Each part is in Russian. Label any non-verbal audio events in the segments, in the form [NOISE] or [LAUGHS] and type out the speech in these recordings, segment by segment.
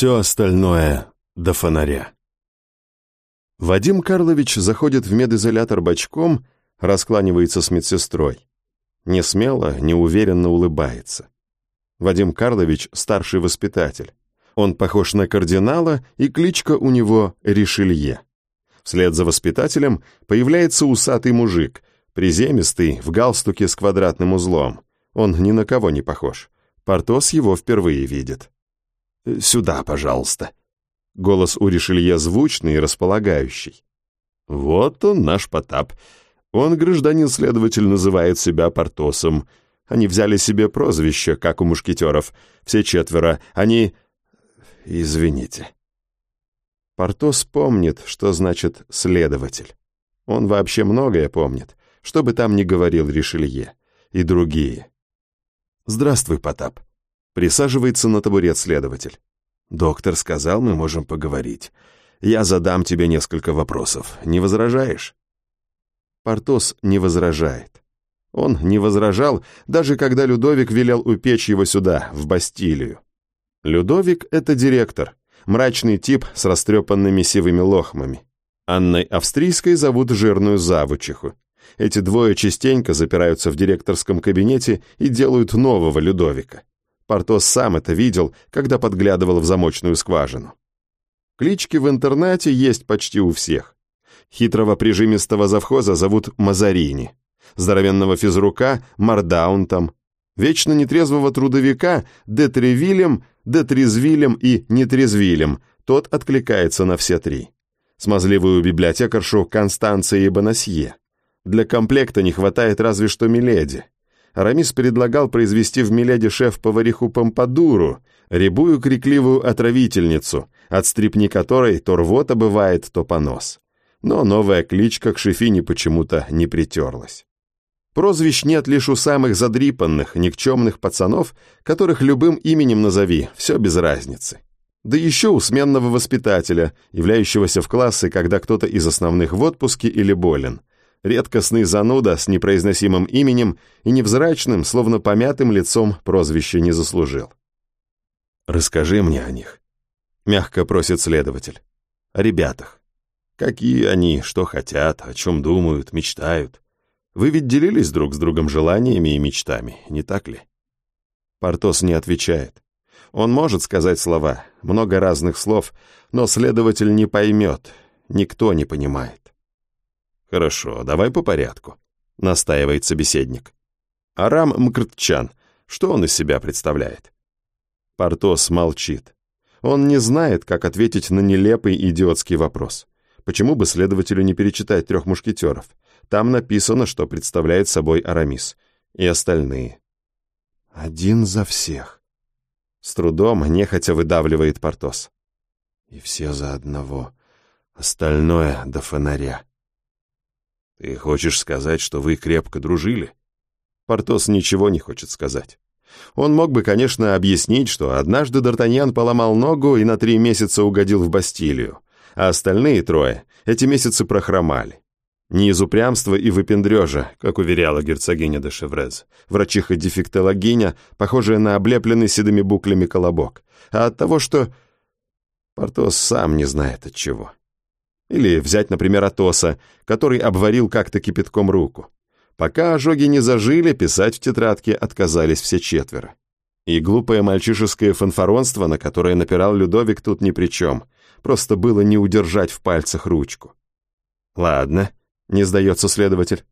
Все остальное до фонаря. Вадим Карлович заходит в медизолятор бочком, раскланивается с медсестрой. Не смело, неуверенно улыбается. Вадим Карлович – старший воспитатель. Он похож на кардинала, и кличка у него Ришелье. Вслед за воспитателем появляется усатый мужик, приземистый, в галстуке с квадратным узлом. Он ни на кого не похож. Портос его впервые видит. «Сюда, пожалуйста». Голос у Ришелье звучный и располагающий. «Вот он, наш Потап. Он, гражданин-следователь, называет себя Портосом. Они взяли себе прозвище, как у мушкетеров. Все четверо. Они... Извините». Портос помнит, что значит «следователь». Он вообще многое помнит, что бы там ни говорил Ришелье. И другие. «Здравствуй, Потап», Присаживается на табурет следователь. «Доктор сказал, мы можем поговорить. Я задам тебе несколько вопросов. Не возражаешь?» Портос не возражает. Он не возражал, даже когда Людовик велел упечь его сюда, в Бастилию. Людовик — это директор, мрачный тип с растрепанными сивыми лохмами. Анной Австрийской зовут жирную завучиху. Эти двое частенько запираются в директорском кабинете и делают нового Людовика. Портос сам это видел, когда подглядывал в замочную скважину. Клички в интернате есть почти у всех. Хитрого прижимистого завхоза зовут Мазарини, здоровенного физрука — Мардаунтом, вечно нетрезвого трудовика — Детревилем, Детрезвилем и Нетрезвилем, тот откликается на все три. Смазливую библиотекаршу Констанции Бонасье. Для комплекта не хватает разве что Миледи. Арамис предлагал произвести в Миледи шеф-повариху Помпадуру, рябую крикливую отравительницу, от стрипни которой то рвота бывает, то понос. Но новая кличка к Шефине почему-то не притерлась. Прозвищ нет лишь у самых задрипанных, никчемных пацанов, которых любым именем назови, все без разницы. Да еще у сменного воспитателя, являющегося в классы, когда кто-то из основных в отпуске или болен – редкостный зануда с непроизносимым именем и невзрачным, словно помятым лицом прозвище не заслужил. «Расскажи мне о них», — мягко просит следователь. «О ребятах. Какие они, что хотят, о чем думают, мечтают. Вы ведь делились друг с другом желаниями и мечтами, не так ли?» Портос не отвечает. Он может сказать слова, много разных слов, но следователь не поймет, никто не понимает. «Хорошо, давай по порядку», — настаивает собеседник. Арам Мкртчан, что он из себя представляет? Портос молчит. Он не знает, как ответить на нелепый идиотский вопрос. Почему бы следователю не перечитать «Трех мушкетеров»? Там написано, что представляет собой Арамис. И остальные. «Один за всех». С трудом, нехотя выдавливает Портос. «И все за одного. Остальное до фонаря». «Ты хочешь сказать, что вы крепко дружили?» Портос ничего не хочет сказать. Он мог бы, конечно, объяснить, что однажды Д'Артаньян поломал ногу и на три месяца угодил в Бастилию, а остальные трое эти месяцы прохромали. Не из упрямства и выпендрежа, как уверяла герцогиня де Шеврез, врачиха-дефектологиня, похожая на облепленный седыми буклями колобок, а от того, что... Портос сам не знает от чего. Или взять, например, Атоса, который обварил как-то кипятком руку. Пока ожоги не зажили, писать в тетрадке отказались все четверо. И глупое мальчишеское фанфаронство, на которое напирал Людовик, тут ни при чем. Просто было не удержать в пальцах ручку. «Ладно», — не сдается следователь.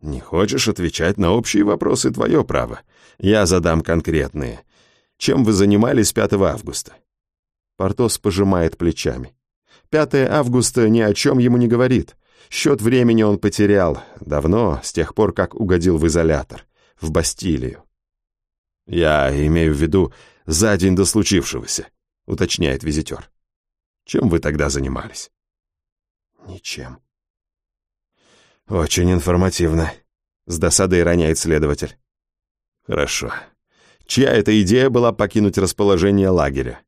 «Не хочешь отвечать на общие вопросы, твое право. Я задам конкретные. Чем вы занимались 5 августа?» Портос пожимает плечами. 5 августа ни о чем ему не говорит. Счет времени он потерял. Давно, с тех пор, как угодил в изолятор. В Бастилию. «Я имею в виду за день до случившегося», — уточняет визитер. «Чем вы тогда занимались?» «Ничем». «Очень информативно», — с досадой роняет следователь. «Хорошо. Чья эта идея была покинуть расположение лагеря?»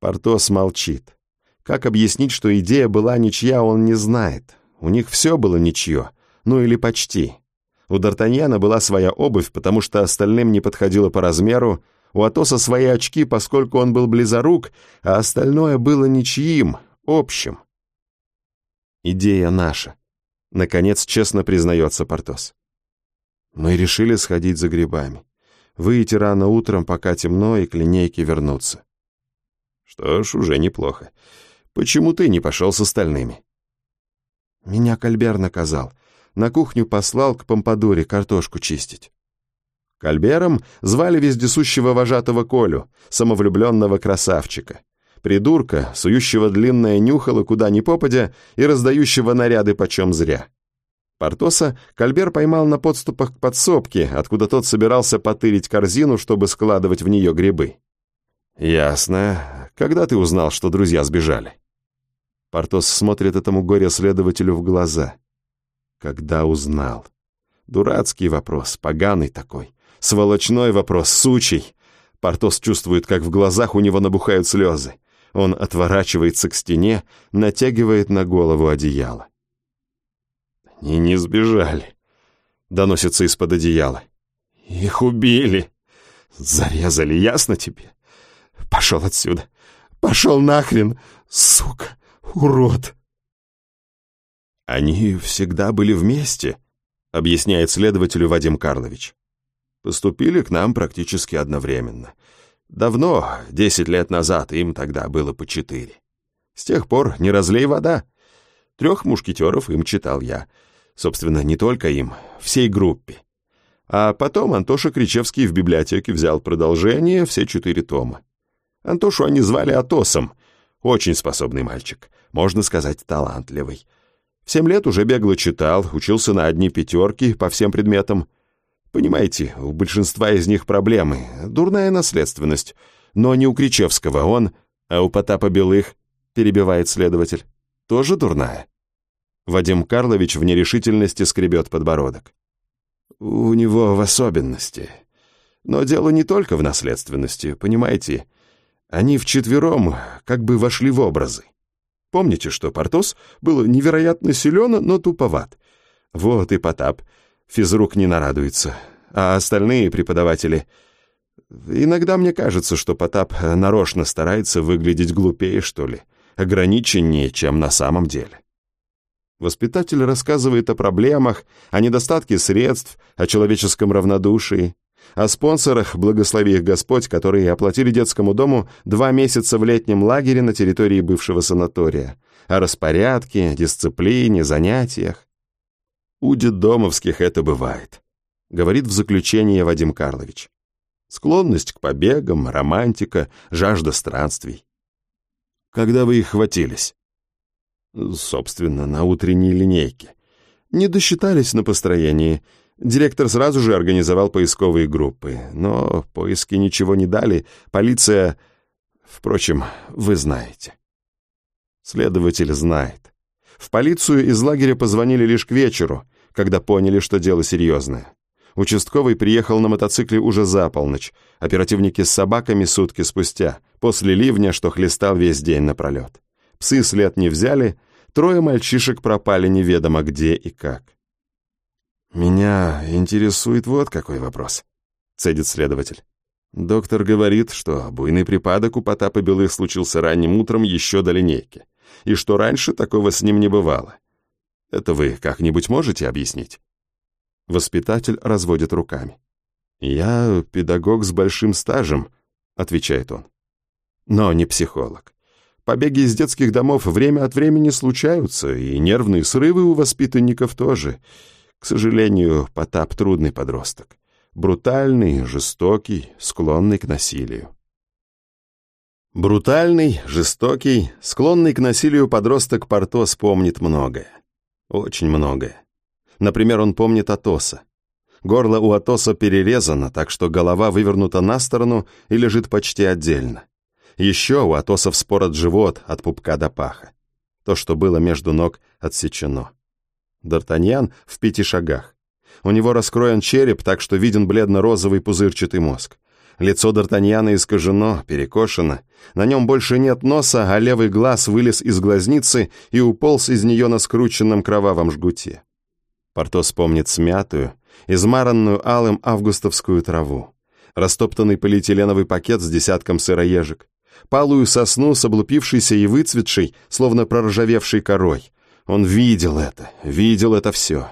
Портос молчит. Как объяснить, что идея была ничья, он не знает. У них все было ничье, ну или почти. У Д'Артаньяна была своя обувь, потому что остальным не подходила по размеру, У Атоса свои очки, поскольку он был близорук, а остальное было ничьим, общим. Идея наша. Наконец, честно признается Портос. Мы решили сходить за грибами. Выйти рано утром, пока темно, и к линейке вернуться. Что ж, уже неплохо. Почему ты не пошел с остальными? Меня Кальбер наказал. На кухню послал к Помпадуре картошку чистить. Кальбером звали вездесущего вожатого Колю, самовлюбленного красавчика. Придурка, сующего длинное нюхало куда ни попадя и раздающего наряды почем зря. Портоса Кальбер поймал на подступах к подсобке, откуда тот собирался потырить корзину, чтобы складывать в нее грибы. «Ясно. Когда ты узнал, что друзья сбежали?» Портос смотрит этому горе-следователю в глаза. «Когда узнал?» Дурацкий вопрос, поганый такой. Сволочной вопрос, сучий. Портос чувствует, как в глазах у него набухают слезы. Он отворачивается к стене, натягивает на голову одеяло. «Они не сбежали», — доносится из-под одеяла. «Их убили. Зарезали, ясно тебе? Пошел отсюда. Пошел нахрен, сука, урод!» «Они всегда были вместе», — объясняет следователю Вадим Карлович. «Поступили к нам практически одновременно. Давно, десять лет назад, им тогда было по четыре. С тех пор не разлей вода. Трех мушкетеров им читал я. Собственно, не только им, всей группе. А потом Антоша Кричевский в библиотеке взял продолжение, все четыре тома. Антошу они звали Атосом. Очень способный мальчик, можно сказать, талантливый. В семь лет уже бегло читал, учился на одни пятерки по всем предметам. Понимаете, у большинства из них проблемы, дурная наследственность. Но не у Кричевского он, а у Потапа Белых, перебивает следователь, тоже дурная. Вадим Карлович в нерешительности скребет подбородок. У него в особенности. Но дело не только в наследственности, понимаете? Они вчетвером как бы вошли в образы. Помните, что Портос был невероятно силен, но туповат? Вот и Потап — физрук не нарадуется. А остальные преподаватели... Иногда мне кажется, что Потап нарочно старается выглядеть глупее, что ли, ограниченнее, чем на самом деле. Воспитатель рассказывает о проблемах, о недостатке средств, о человеческом равнодушии, о спонсорах, благослови их Господь, которые оплатили детскому дому два месяца в летнем лагере на территории бывшего санатория, о распорядке, дисциплине, занятиях. У детдомовских это бывает, говорит в заключение Вадим Карлович. Склонность к побегам, романтика, жажда странствий. Когда вы их хватились? Собственно, на утренней линейке. Не досчитались на построении. Директор сразу же организовал поисковые группы, но поиски ничего не дали. Полиция... Впрочем, вы знаете. Следователь знает. В полицию из лагеря позвонили лишь к вечеру, когда поняли, что дело серьезное. Участковый приехал на мотоцикле уже за полночь, оперативники с собаками сутки спустя, после ливня, что хлестал весь день напролет. Псы след не взяли, трое мальчишек пропали неведомо где и как. «Меня интересует вот какой вопрос», — цедит следователь. Доктор говорит, что буйный припадок у Потапа Белых случился ранним утром еще до линейки и что раньше такого с ним не бывало. Это вы как-нибудь можете объяснить?» Воспитатель разводит руками. «Я педагог с большим стажем», — отвечает он. «Но не психолог. Побеги из детских домов время от времени случаются, и нервные срывы у воспитанников тоже. К сожалению, Потап трудный подросток. Брутальный, жестокий, склонный к насилию. Брутальный, жестокий, склонный к насилию подросток Портос помнит многое. Очень многое. Например, он помнит Атоса. Горло у Атоса перерезано, так что голова вывернута на сторону и лежит почти отдельно. Еще у Атоса вспорот живот от пупка до паха. То, что было между ног, отсечено. Д'Артаньян в пяти шагах. У него раскроен череп, так что виден бледно-розовый пузырчатый мозг. Лицо Д'Артаньяна искажено, перекошено. На нем больше нет носа, а левый глаз вылез из глазницы и уполз из нее на скрученном кровавом жгуте. Портос помнит смятую, измаранную алым августовскую траву. растоптанный полиэтиленовый пакет с десятком сыроежек, палую сосну с облупившейся и выцветшей, словно проржавевшей корой. Он видел это, видел это все.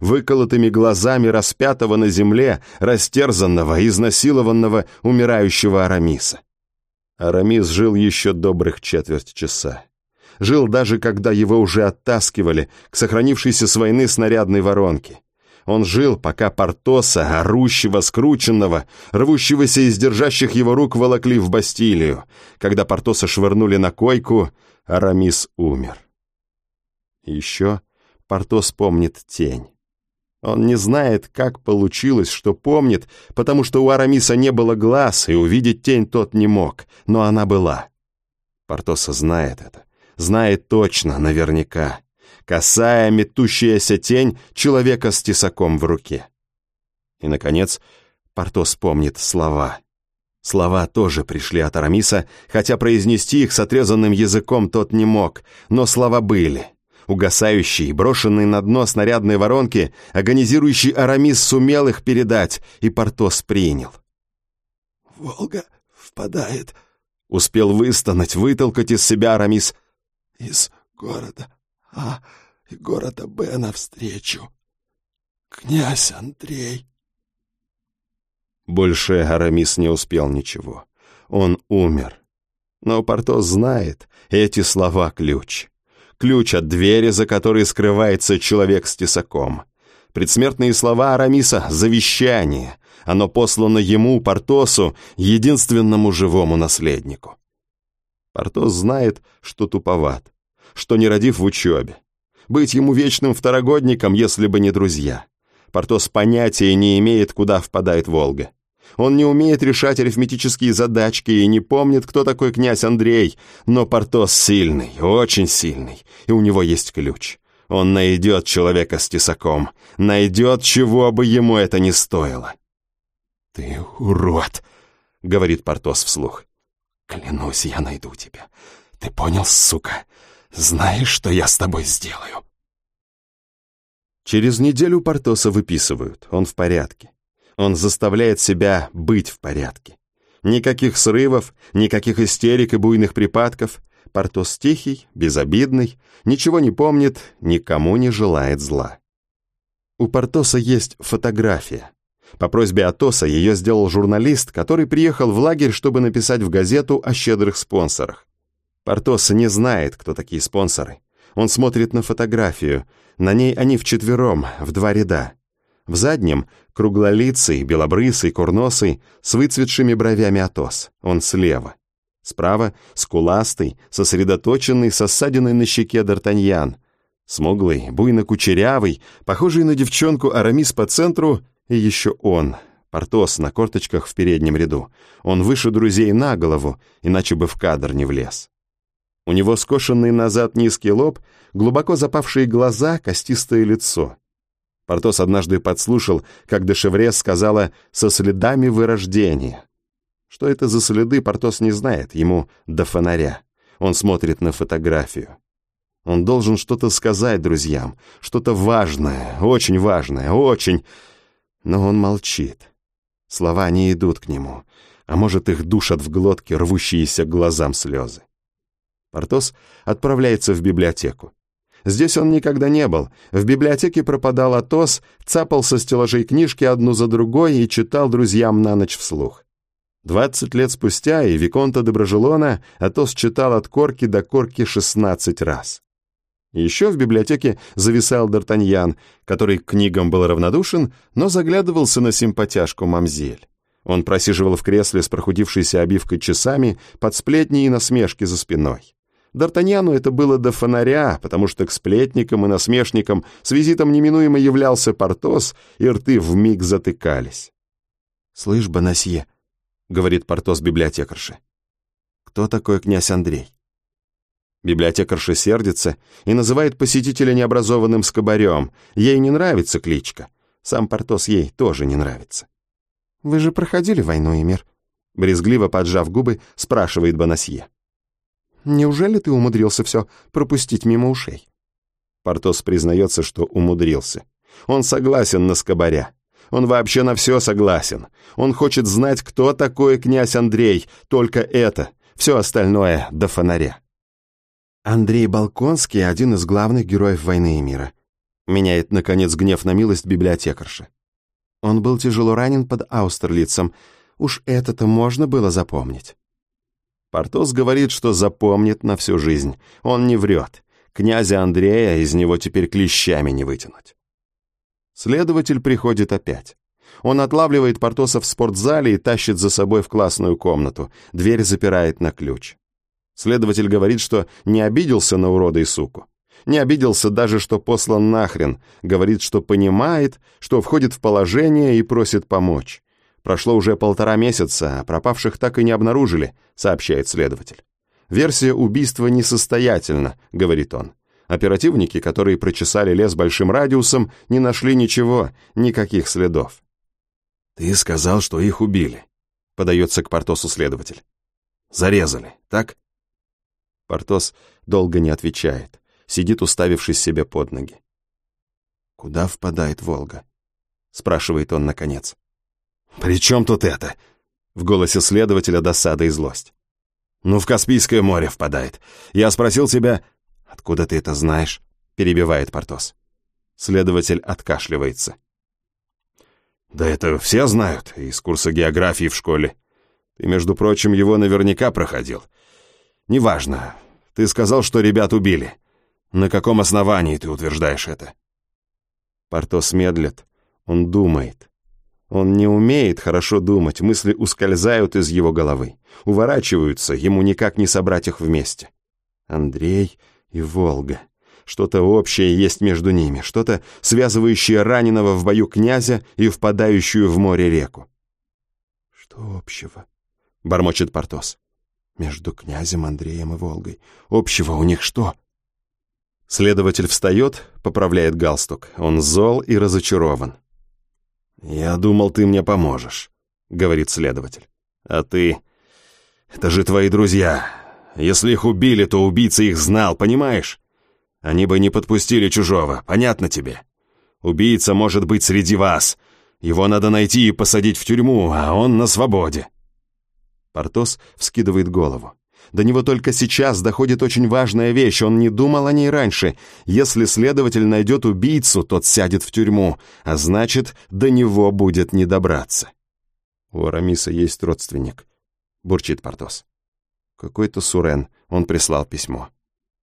Выколотыми глазами распятого на земле, растерзанного, изнасилованного, умирающего Арамиса. Арамис жил еще добрых четверть часа. Жил даже, когда его уже оттаскивали к сохранившейся с войны снарядной воронке. Он жил, пока Портоса, орущего, скрученного, рвущегося из держащих его рук волокли в Бастилию. Когда Портоса швырнули на койку, Арамис умер. Еще Портос помнит тень. Он не знает, как получилось, что помнит, потому что у Арамиса не было глаз, и увидеть тень тот не мог, но она была. Портоса знает это, знает точно, наверняка косая метущаяся тень человека с тесаком в руке. И, наконец, Портос помнит слова. Слова тоже пришли от Арамиса, хотя произнести их с отрезанным языком тот не мог, но слова были. Угасающий, брошенный на дно снарядной воронки, агонизирующий Арамис сумел их передать, и Портос принял. «Волга впадает», — успел выстонать, вытолкать из себя Арамис. «Из города а и города Б навстречу. Князь Андрей. Больше Арамис не успел ничего. Он умер. Но Портос знает, эти слова — ключ. Ключ от двери, за которой скрывается человек с тесаком. Предсмертные слова Арамиса — завещание. Оно послано ему, Портосу, единственному живому наследнику. Портос знает, что туповат что не родив в учебе. Быть ему вечным второгодником, если бы не друзья. Портос понятия не имеет, куда впадает Волга. Он не умеет решать арифметические задачки и не помнит, кто такой князь Андрей, но Портос сильный, очень сильный, и у него есть ключ. Он найдет человека с тесаком, найдет, чего бы ему это ни стоило. «Ты урод!» — говорит Портос вслух. «Клянусь, я найду тебя. Ты понял, сука? Знаешь, что я с тобой сделаю?» Через неделю Портоса выписывают, он в порядке. Он заставляет себя быть в порядке. Никаких срывов, никаких истерик и буйных припадков. Портос тихий, безобидный, ничего не помнит, никому не желает зла. У Портоса есть фотография. По просьбе Атоса ее сделал журналист, который приехал в лагерь, чтобы написать в газету о щедрых спонсорах. Портос не знает, кто такие спонсоры. Он смотрит на фотографию. На ней они вчетвером, в два ряда. В заднем — круглолицый, белобрысый, курносый, с выцветшими бровями Атос. Он слева. Справа — скуластый, сосредоточенный, с осадиной на щеке Д'Артаньян. Смуглый, буйно-кучерявый, похожий на девчонку Арамис по центру, и еще он, Портос на корточках в переднем ряду. Он выше друзей на голову, иначе бы в кадр не влез. У него скошенный назад низкий лоб, глубоко запавшие глаза, костистое лицо. Портос однажды подслушал, как Дешеврес сказала «со следами вырождения». Что это за следы, Портос не знает, ему до фонаря. Он смотрит на фотографию. Он должен что-то сказать друзьям, что-то важное, очень важное, очень... Но он молчит. Слова не идут к нему, а может, их душат в глотке рвущиеся глазам слезы. Портос отправляется в библиотеку. Здесь он никогда не был. В библиотеке пропадал Атос, цапал со стеллажей книжки одну за другой и читал друзьям на ночь вслух. Двадцать лет спустя и Виконта Доброжелона Атос читал от корки до корки шестнадцать раз. Еще в библиотеке зависал Д'Артаньян, который к книгам был равнодушен, но заглядывался на симпатяшку мамзель. Он просиживал в кресле с прохудившейся обивкой часами под сплетни и насмешки за спиной. Д'Артаньяну это было до фонаря, потому что к сплетникам и насмешникам с визитом неминуемо являлся Портос, и рты вмиг затыкались. «Слышь, Бонасье», — говорит Портос библиотекарше, — «кто такой князь Андрей?» Библиотекарша сердится и называет посетителя необразованным скобарем. Ей не нравится кличка. Сам Портос ей тоже не нравится. «Вы же проходили войну и мир?» Брезгливо поджав губы, спрашивает Бонасье. Неужели ты умудрился все пропустить мимо ушей?» Портос признается, что умудрился. Он согласен на скобаря. Он вообще на все согласен. Он хочет знать, кто такой князь Андрей, только это. Все остальное до фонаря. Андрей Балконский – один из главных героев «Войны и мира». Меняет, наконец, гнев на милость библиотекарши. Он был тяжело ранен под Аустерлицем. Уж это-то можно было запомнить. Портос говорит, что запомнит на всю жизнь. Он не врет. Князя Андрея из него теперь клещами не вытянуть. Следователь приходит опять. Он отлавливает Портоса в спортзале и тащит за собой в классную комнату. Дверь запирает на ключ. Следователь говорит, что не обиделся на урода и суку. Не обиделся даже, что послан нахрен. Говорит, что понимает, что входит в положение и просит помочь. Прошло уже полтора месяца, а пропавших так и не обнаружили, сообщает следователь. Версия убийства несостоятельна, говорит он. Оперативники, которые прочесали лес большим радиусом, не нашли ничего, никаких следов. «Ты сказал, что их убили», — подается к Портосу следователь. «Зарезали, так?» Портос долго не отвечает, сидит, уставившись себе под ноги. «Куда впадает Волга?» — спрашивает он наконец. «При чем тут это?» В голосе следователя досада и злость. «Ну, в Каспийское море впадает. Я спросил тебя...» «Откуда ты это знаешь?» Перебивает Портос. Следователь откашливается. «Да это все знают, из курса географии в школе. Ты, между прочим, его наверняка проходил. Неважно. Ты сказал, что ребят убили. На каком основании ты утверждаешь это?» Портос медлит. Он думает. Он не умеет хорошо думать, мысли ускользают из его головы, уворачиваются, ему никак не собрать их вместе. Андрей и Волга. Что-то общее есть между ними, что-то связывающее раненого в бою князя и впадающую в море реку. «Что общего?» — бормочет Портос. «Между князем Андреем и Волгой. Общего у них что?» Следователь встает, поправляет галстук. Он зол и разочарован. «Я думал, ты мне поможешь», — говорит следователь. «А ты... Это же твои друзья. Если их убили, то убийца их знал, понимаешь? Они бы не подпустили чужого, понятно тебе? Убийца может быть среди вас. Его надо найти и посадить в тюрьму, а он на свободе». Портос вскидывает голову. До него только сейчас доходит очень важная вещь, он не думал о ней раньше. Если следователь найдет убийцу, тот сядет в тюрьму, а значит, до него будет не добраться. У Арамиса есть родственник, бурчит Портос. Какой-то Сурен, он прислал письмо.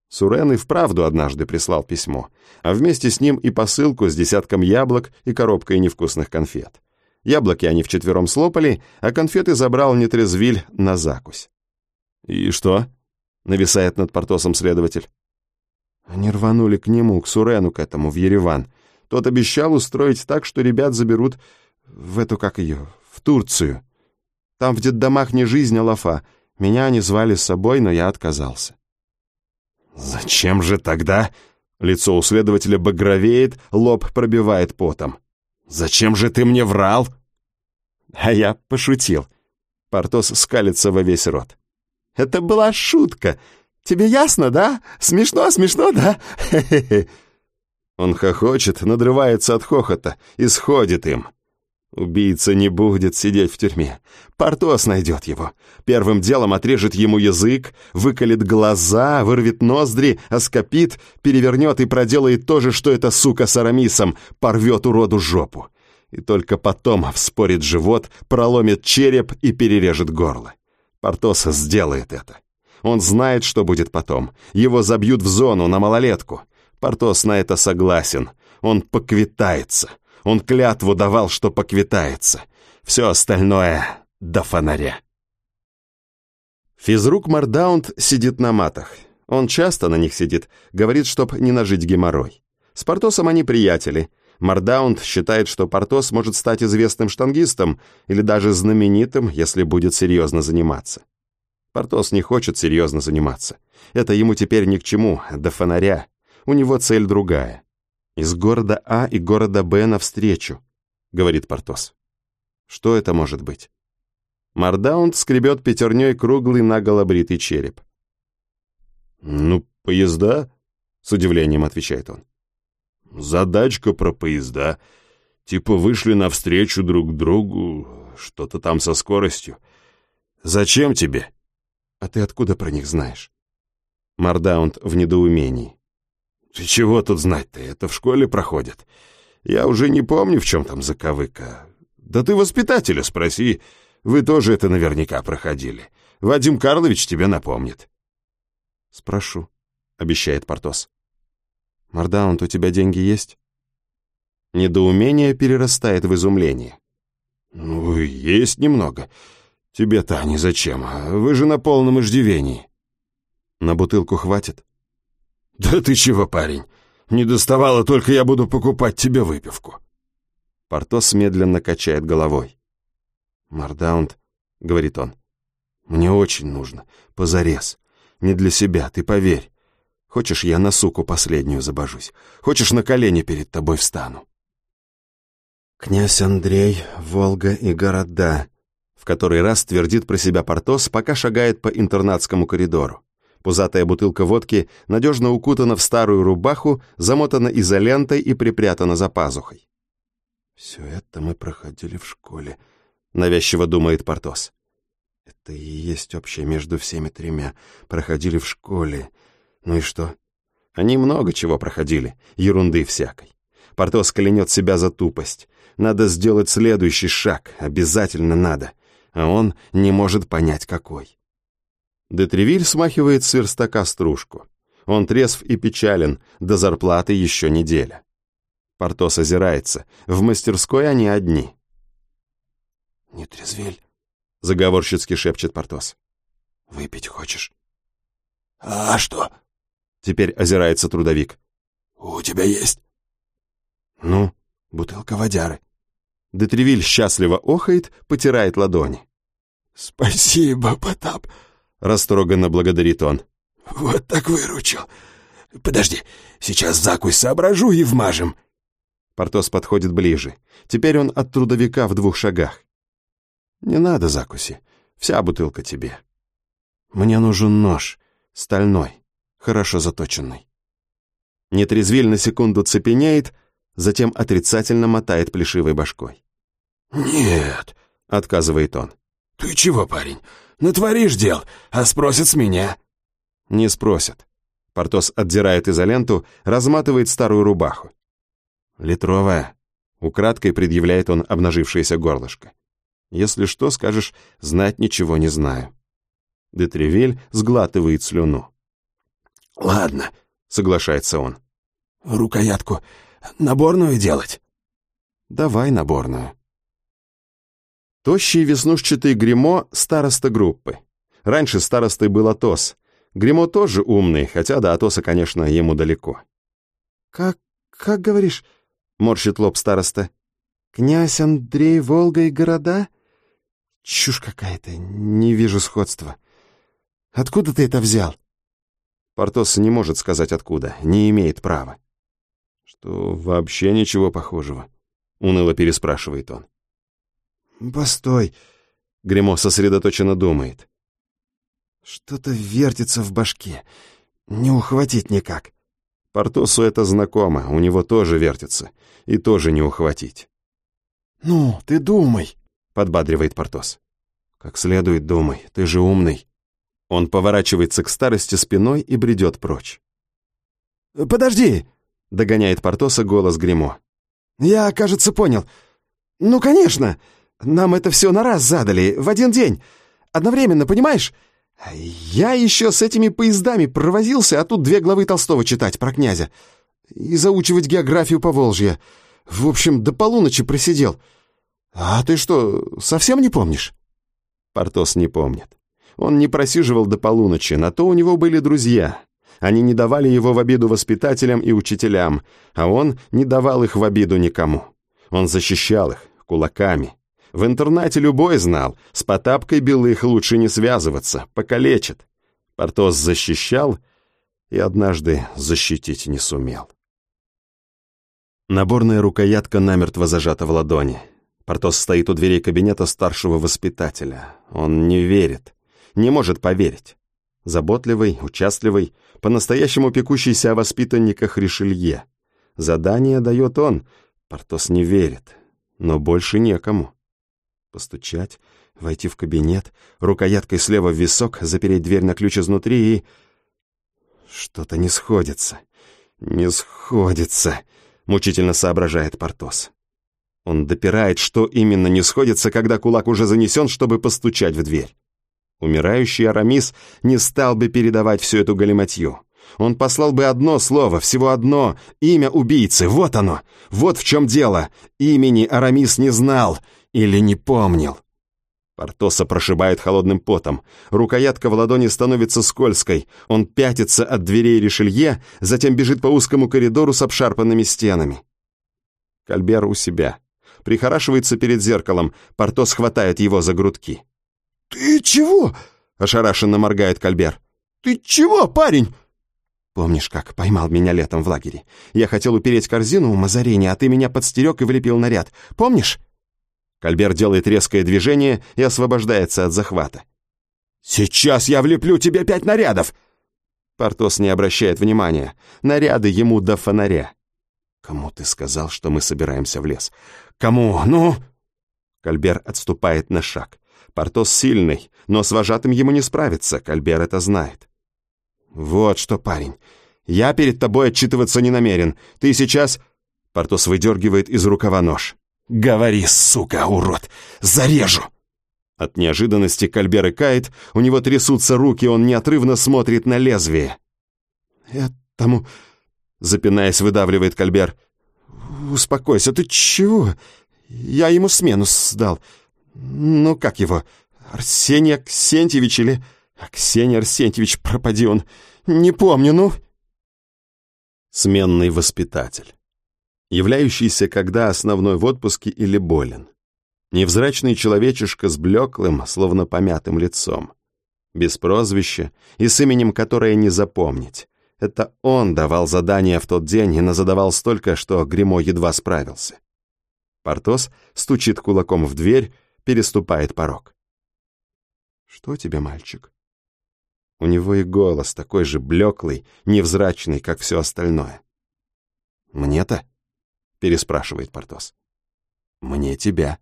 Сурен и вправду однажды прислал письмо, а вместе с ним и посылку с десятком яблок и коробкой невкусных конфет. Яблоки они вчетвером слопали, а конфеты забрал нетрезвиль на закусь. «И что?» — нависает над Портосом следователь. Они рванули к нему, к Сурену, к этому, в Ереван. Тот обещал устроить так, что ребят заберут в эту, как ее, в Турцию. Там в детдомах не жизнь, а лафа. Меня они звали с собой, но я отказался. «Зачем же тогда?» Лицо у следователя багровеет, лоб пробивает потом. «Зачем же ты мне врал?» А я пошутил. Портос скалится во весь рот. Это была шутка. Тебе ясно, да? Смешно, смешно, да? [LAUGHS] Он хохочет, надрывается от хохота и сходит им. Убийца не будет сидеть в тюрьме. Портос найдет его. Первым делом отрежет ему язык, выколет глаза, вырвет ноздри, оскопит, перевернет и проделает то же, что эта сука с Арамисом, порвет уроду жопу. И только потом вспорит живот, проломит череп и перережет горло. Портос сделает это. Он знает, что будет потом. Его забьют в зону на малолетку. Портос на это согласен. Он поквитается. Он клятву давал, что поквитается. Все остальное до фонаря. Физрук Мардаунд сидит на матах. Он часто на них сидит, говорит, чтоб не нажить геморрой. С Портосом они приятели. Мардаунд считает, что Портос может стать известным штангистом или даже знаменитым, если будет серьезно заниматься. Портос не хочет серьезно заниматься. Это ему теперь ни к чему, до фонаря. У него цель другая. «Из города А и города Б навстречу», — говорит Портос. Что это может быть? Мардаунд скребет пятерней круглый наголо бритый череп. «Ну, поезда?» — с удивлением отвечает он. Задачка про поезда. Типа вышли навстречу друг другу, что-то там со скоростью. Зачем тебе? А ты откуда про них знаешь? Мардаунд в недоумении. Ты чего тут знать-то? Это в школе проходит. Я уже не помню, в чем там заковыка. Да ты воспитателя спроси. Вы тоже это наверняка проходили. Вадим Карлович тебе напомнит. Спрошу, обещает Портос. Мардаунд, у тебя деньги есть? Недоумение перерастает в изумление. Ну, есть немного. Тебе-то они зачем? Вы же на полном иждивении. На бутылку хватит? Да ты чего, парень? Не доставало, только я буду покупать тебе выпивку. Портос медленно качает головой. «Мардаунд», — говорит он, — «мне очень нужно, позарез. Не для себя, ты поверь. Хочешь, я на суку последнюю забожусь. Хочешь, на колени перед тобой встану». «Князь Андрей, Волга и города», — в который раз твердит про себя Портос, пока шагает по интернатскому коридору. Пузатая бутылка водки надежно укутана в старую рубаху, замотана изолентой и припрятана за пазухой. «Все это мы проходили в школе», — навязчиво думает Портос. «Это и есть общее между всеми тремя. Проходили в школе. Ну и что?» Они много чего проходили, ерунды всякой. Портос клянет себя за тупость. Надо сделать следующий шаг, обязательно надо. А он не может понять, какой. Детревиль смахивает с верстака стружку. Он трезв и печален, до зарплаты еще неделя. Портос озирается. В мастерской они одни. «Не трезвель», — заговорщицки шепчет Портос. «Выпить хочешь?» «А что?» Теперь озирается трудовик. «У тебя есть?» «Ну, бутылка водяры». Детревиль счастливо охает, потирает ладони. «Спасибо, Потап», Растроганно благодарит он. «Вот так выручил. Подожди, сейчас закусь соображу и вмажем». Портос подходит ближе. Теперь он от трудовика в двух шагах. «Не надо закуси. Вся бутылка тебе. Мне нужен нож, стальной, хорошо заточенный». Нетрезвиль на секунду цепенеет, затем отрицательно мотает плешивой башкой. «Нет», — отказывает он. «Ты чего, парень? Натворишь дел, а спросят с меня». «Не спросят». Портос отдирает изоленту, разматывает старую рубаху. «Литровая». Украдкой предъявляет он обнажившееся горлышко. «Если что, скажешь, знать ничего не знаю». Детревель сглатывает слюну. «Ладно», — соглашается он. «Рукоятку наборную делать?» «Давай наборную». Тощий веснушчатый гримо староста группы. Раньше старостой был Атос. Гримо тоже умный, хотя до Атоса, конечно, ему далеко. «Как... как говоришь?» — морщит лоб староста. «Князь Андрей, Волга и города?» «Чушь какая-то, не вижу сходства. Откуда ты это взял?» Портос не может сказать откуда, не имеет права. «Что, вообще ничего похожего?» — уныло переспрашивает он. «Постой!» — Гремо сосредоточенно думает. «Что-то вертится в башке. Не ухватить никак». Портосу это знакомо, у него тоже вертится. И тоже не ухватить. «Ну, ты думай», — подбадривает Портос. «Как следует думай, ты же умный». Он поворачивается к старости спиной и бредет прочь. «Подожди!» — догоняет Портоса голос Гремо. «Я, кажется, понял. Ну, конечно!» Нам это все на раз задали, в один день. Одновременно, понимаешь? Я еще с этими поездами провозился, а тут две главы Толстого читать про князя. И заучивать географию по Волжье. В общем, до полуночи просидел. А ты что, совсем не помнишь? Портос не помнит. Он не просиживал до полуночи, на то у него были друзья. Они не давали его в обиду воспитателям и учителям, а он не давал их в обиду никому. Он защищал их кулаками. В интернате любой знал, с Потапкой Белых лучше не связываться, покалечит. Портос защищал и однажды защитить не сумел. Наборная рукоятка намертво зажата в ладони. Портос стоит у дверей кабинета старшего воспитателя. Он не верит, не может поверить. Заботливый, участливый, по-настоящему пекущийся о воспитанниках Ришелье. Задание дает он, Портос не верит, но больше некому. Постучать, войти в кабинет, рукояткой слева в висок, запереть дверь на ключ изнутри и... Что-то не сходится. Не сходится, мучительно соображает Портос. Он допирает, что именно не сходится, когда кулак уже занесен, чтобы постучать в дверь. Умирающий Арамис не стал бы передавать всю эту галиматью. Он послал бы одно слово, всего одно, имя убийцы, вот оно, вот в чем дело. Имени Арамис не знал или не помнил. Портоса прошибает холодным потом. Рукоятка в ладони становится скользкой. Он пятится от дверей Ришелье, затем бежит по узкому коридору с обшарпанными стенами. Кальбер у себя. Прихорашивается перед зеркалом. Портос хватает его за грудки. «Ты чего?» — ошарашенно моргает Кальбер. «Ты чего, парень?» «Помнишь, как поймал меня летом в лагере? Я хотел упереть корзину у Мазарини, а ты меня подстерег и влепил наряд. Помнишь?» Кальбер делает резкое движение и освобождается от захвата. «Сейчас я влеплю тебе пять нарядов!» Портос не обращает внимания. Наряды ему до фонаря. «Кому ты сказал, что мы собираемся в лес?» «Кому? Ну?» Кальбер отступает на шаг. Портос сильный, но с вожатым ему не справиться, Кальбер это знает. «Вот что, парень, я перед тобой отчитываться не намерен. Ты сейчас...» Портос выдергивает из рукава нож. «Говори, сука, урод! Зарежу!» От неожиданности Кальбер икает, у него трясутся руки, он неотрывно смотрит на лезвие. «Этому...» — запинаясь, выдавливает Кальбер. «Успокойся, ты чего? Я ему смену сдал. Ну, как его? Арсений Аксентьевич или... Аксений Арсентьевич, пропади он. Не помню, ну...» Сменный воспитатель являющийся когда основной в отпуске или болен. Невзрачный человечишка с блеклым, словно помятым лицом. Без прозвища и с именем, которое не запомнить. Это он давал задания в тот день и назадавал столько, что Гримо едва справился. Портос стучит кулаком в дверь, переступает порог. «Что тебе, мальчик?» У него и голос такой же блеклый, невзрачный, как все остальное. «Мне-то?» переспрашивает Портос. «Мне тебя».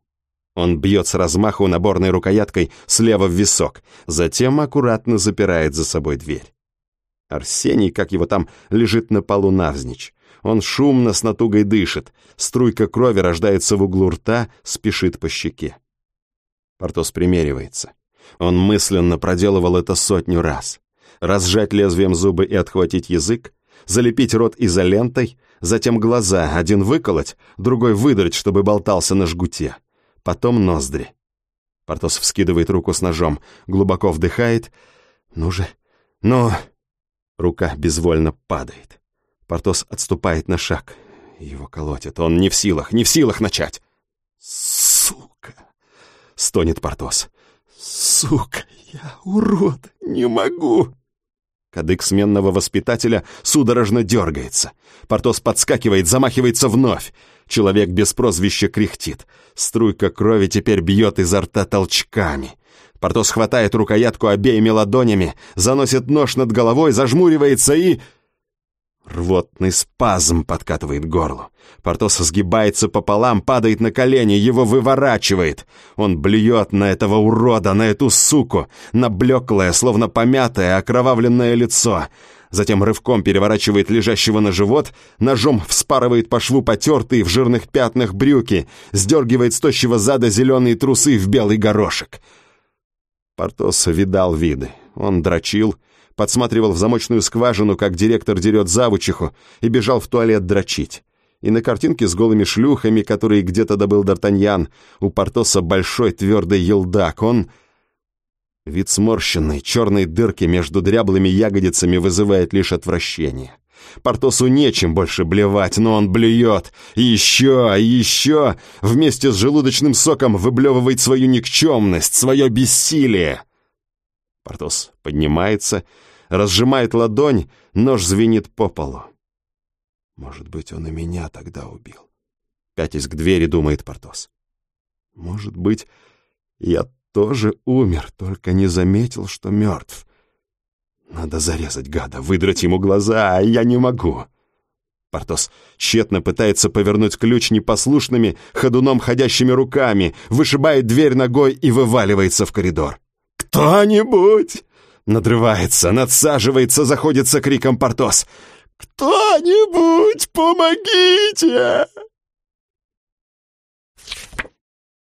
Он бьет с размаху наборной рукояткой слева в висок, затем аккуратно запирает за собой дверь. Арсений, как его там, лежит на полу навзничь. Он шумно с натугой дышит, струйка крови рождается в углу рта, спешит по щеке. Портос примеривается. Он мысленно проделывал это сотню раз. Разжать лезвием зубы и отхватить язык, залепить рот изолентой, затем глаза, один выколоть, другой выдрать, чтобы болтался на жгуте. Потом ноздри. Портос вскидывает руку с ножом, глубоко вдыхает. «Ну же, ну...» Рука безвольно падает. Портос отступает на шаг. Его колотит. Он не в силах, не в силах начать. Стонет Портос. «Сука, я урод, не могу!» Кадык сменного воспитателя судорожно дергается. Портос подскакивает, замахивается вновь. Человек без прозвища кряхтит. Струйка крови теперь бьет изо рта толчками. Портос хватает рукоятку обеими ладонями, заносит нож над головой, зажмуривается и... Рвотный спазм подкатывает горло. Портос сгибается пополам, падает на колени, его выворачивает. Он блюет на этого урода, на эту суку, на блеклое, словно помятое, окровавленное лицо. Затем рывком переворачивает лежащего на живот, ножом вспарывает по шву потертые в жирных пятнах брюки, сдергивает с тощего зада зеленые трусы в белый горошек. Портос видал виды. Он дрочил, подсматривал в замочную скважину, как директор дерет завучиху, и бежал в туалет дрочить. И на картинке с голыми шлюхами, которые где-то добыл Д'Артаньян, у Портоса большой твердый елдак. Он... Вид сморщенной, черной дырки между дряблыми ягодицами вызывает лишь отвращение. Портосу нечем больше блевать, но он блюет. еще, еще, вместе с желудочным соком выблевывает свою никчемность, свое бессилие. Портос поднимается, разжимает ладонь, нож звенит по полу. Может быть, он и меня тогда убил. Пятясь к двери, думает Портос. Может быть, я тоже умер, только не заметил, что мертв. Надо зарезать гада, выдрать ему глаза, а я не могу. Портос тщетно пытается повернуть ключ непослушными, ходуном ходящими руками, вышибает дверь ногой и вываливается в коридор. «Кто-нибудь!» Надрывается, надсаживается, заходится криком Портос. «Кто-нибудь, помогите!»